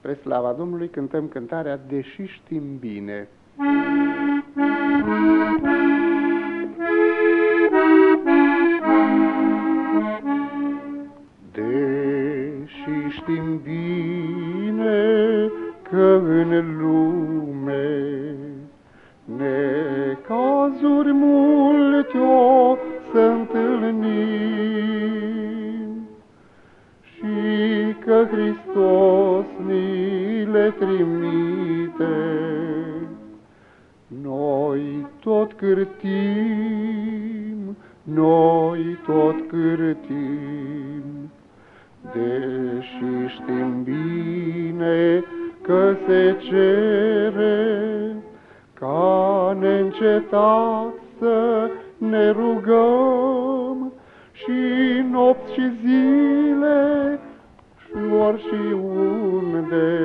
Spre slava Domnului cântăm cântarea Deși știm bine. Deși știm bine că în lume necazuri multe o că Hristos ni le trimite. Noi tot cârtim, noi tot cârtim, deși știm bine că se cere ca neîncetat să ne rugăm și nopți și zile și și unde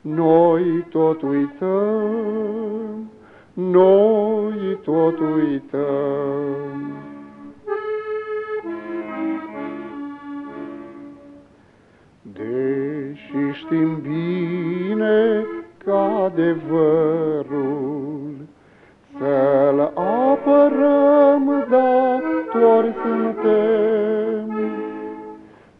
noi tot uităm, noi tot uităm. Deși știm bine că adevărul să-l apărăm datori suntem,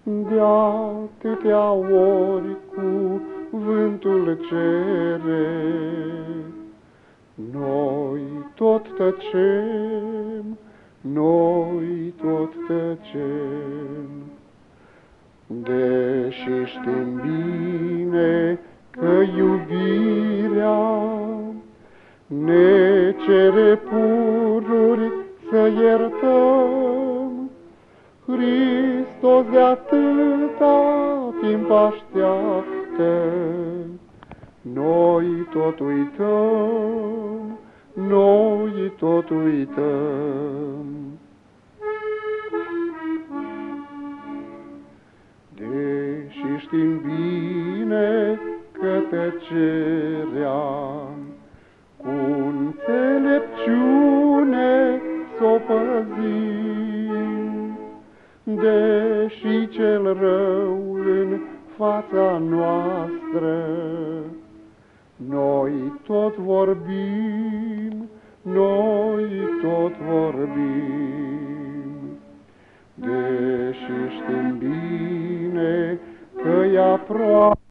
de atâtea ori cu vântul cere. Noi tot tăcem, noi tot tăcem, deși știm bine că iubirea ne cere pururi să iertăm. Hristos de atâta timp așteaptă, noi tot uităm, noi tot uităm. Deși știm bine că tăcerea cu înțelepciune deși cel rău în fața noastră, noi tot vorbim, noi tot vorbim, deși știm bine că e aproape